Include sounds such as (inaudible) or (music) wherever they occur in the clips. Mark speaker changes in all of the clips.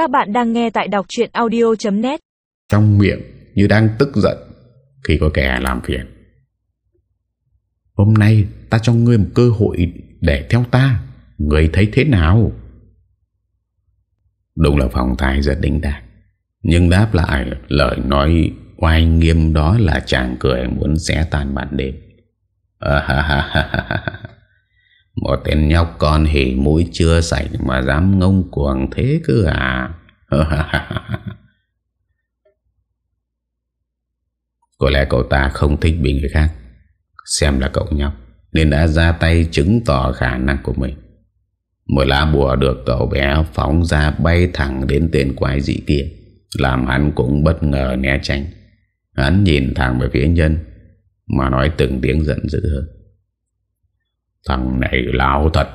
Speaker 1: Các bạn đang nghe tại đọc chuyện audio.net
Speaker 2: Trong miệng như đang tức giận, Khi có kẻ làm phiền. Hôm nay ta cho ngươi một cơ hội Để theo ta, Ngươi thấy thế nào? Đúng là phòng thái rất đỉnh đạt Nhưng đáp lại lời nói oai nghiêm đó là chàng cười muốn xé tan bản đêm. Một tên nhóc con hỉ mũi chưa sạch mà dám ngông cuồng thế cứ à. (laughs) Có lẽ cậu ta không thích bị người khác, Xem là cậu nhóc, Nên đã ra tay chứng tỏ khả năng của mình. Một lá bùa được cậu bé phóng ra bay thẳng đến tên quái dị kia, Làm hắn cũng bất ngờ né tránh. Hắn nhìn thẳng về phía nhân, Mà nói từng tiếng giận dữ hơn. Thằng này lão thật.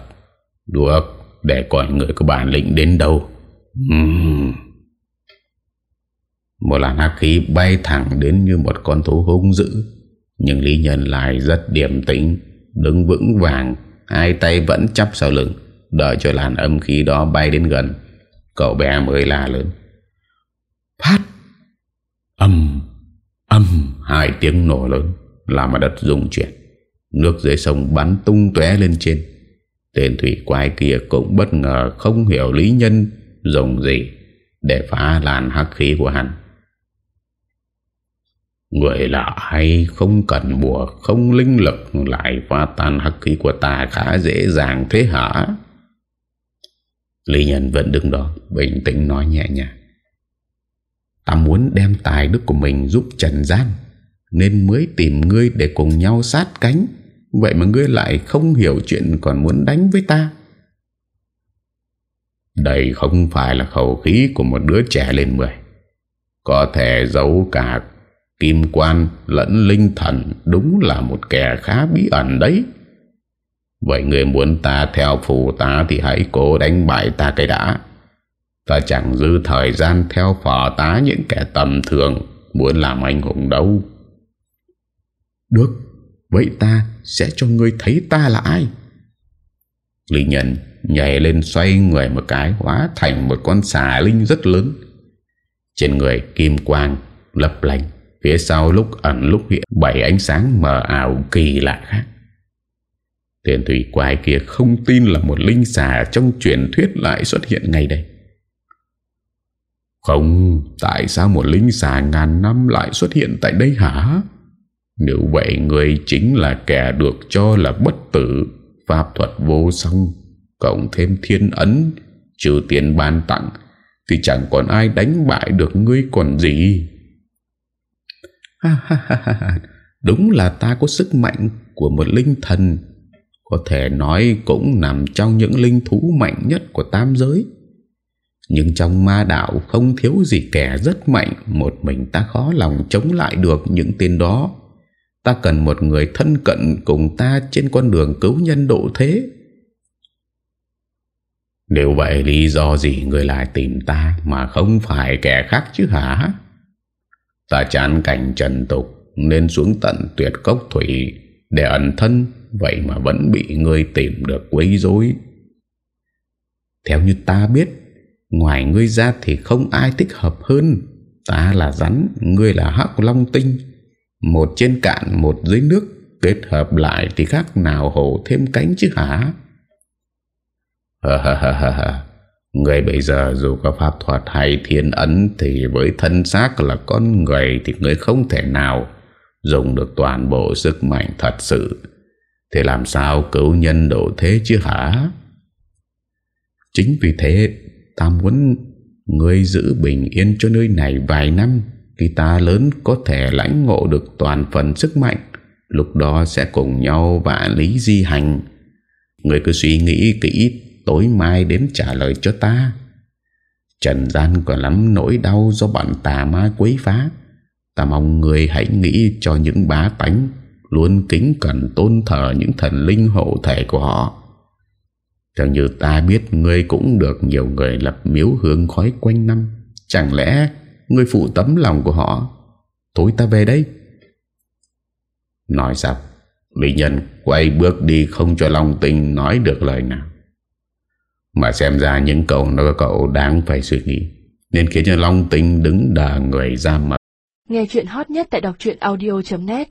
Speaker 2: Được, Để coi người có bản lĩnh đến đâu. Uhm. Một làn hắc khí bay thẳng đến như một con thú hung dữ. Nhưng Lý Nhân lại rất điềm tĩnh, Đứng vững vàng, Hai tay vẫn chắp sau lưng, Đợi cho làn âm khí đó bay đến gần. Cậu bé mới la lớn. Phát! Âm! Âm! Hai tiếng nổ lớn, Làm mà đất rung chuyển. Nước dưới sông bắn tung tóe lên trên. Tên thủy quái kia cũng bất ngờ Không hiểu lý nhân Dùng gì, Để phá làn hắc khí của hắn. Người là ai không cần bùa, Không linh lực Lại phá tan hắc khí của ta Khá dễ dàng thế hả? Lý nhân vẫn đứng đó, Bình tĩnh nói nhẹ nhàng. Ta muốn đem tài đức của mình giúp Trần Gian, Nên mới tìm ngươi để cùng nhau sát cánh. Vậy mà ngươi lại không hiểu chuyện còn muốn đánh với ta. Đây không phải là khẩu khí của một đứa trẻ lên mười. Có thể giấu cả kim quan lẫn linh thần Đúng là một kẻ khá bí ẩn đấy. Vậy người muốn ta theo phù ta Thì hãy cố đánh bại ta cái đã. Ta chẳng dư thời gian theo phò tá những kẻ tầm thường Muốn làm anh hùng đâu. Được. Vậy ta sẽ cho ngươi thấy ta là ai? Lý nhân nhảy lên xoay người một cái Hóa thành một con xà linh rất lớn. Trên người kim quang lập lành Phía sau lúc ẩn lúc hiện Bảy ánh sáng mờ ảo kỳ lạ khác. Tiền thủy quái kia không tin là một linh xà Trong truyền thuyết lại xuất hiện ngay đây. Không, tại sao một linh xà ngàn năm lại xuất hiện tại đây hả? Nếu vậy người chính là kẻ được cho là bất tử, pháp thuật vô song, cộng thêm thiên ấn, trừ tiền ban tặng, thì chẳng còn ai đánh bại được ngươi còn gì. Ha ha ha ha, đúng là ta có sức mạnh của một linh thần, có thể nói cũng nằm trong những linh thú mạnh nhất của tam giới. Nhưng trong ma đạo không thiếu gì kẻ rất mạnh Một mình ta khó lòng chống lại được những tên đó Ta cần một người thân cận cùng ta trên con đường cứu nhân độ thế. Nếu vậy lý do gì người lại tìm ta mà không phải kẻ khác chứ hả? Ta chán cảnh trần tục nên xuống tận tuyệt cốc thủy để ẩn thân, Vậy mà vẫn bị người tìm được quấy rối. Theo như ta biết, Ngoài ngươi ra thì không ai thích hợp hơn. Ta là rắn, Ngươi là hắc long tinh. Một trên cạn, một dưới nước, Kết hợp lại thì khác nào hổ thêm cánh chứ hả? Hờ hờ hờ hờ hờ. Người bây giờ dù có pháp thuật hay thiên ấn Thì với thân xác là con người Thì người không thể nào Dùng được toàn bộ sức mạnh thật sự. Thì làm sao cứu nhân độ thế chứ hả? Chính vì thế Ta muốn Ngươi giữ bình yên cho nơi này vài năm khi ta lớn có thể lãnh ngộ được toàn phần sức mạnh, Lúc đó sẽ cùng nhau và lý di hành. Người cứ suy nghĩ kỹ, Tối mai đến trả lời cho ta. Trần gian còn lắm nỗi đau Do bọn tà ma quấy phá. Ta mong người hãy nghĩ cho những bá tánh, Luôn kính cẩn tôn thờ những thần linh hộ thể của họ. Theo như ta biết ngươi cũng được nhiều người lập miếu hương khói quanh năm. Chẳng lẽ ngươi phụ tấm lòng của họ. Thôi ta về đây. Nói xong Lý nhân quay bước đi không cho Long Tinh nói được lời nào. Mà xem ra những câu nói của cậu đáng phải suy nghĩ, Nên khiến cho Long Tinh đứng đờ người ra mà.
Speaker 1: Nghe chuyện hot nhất tại đọc audio.net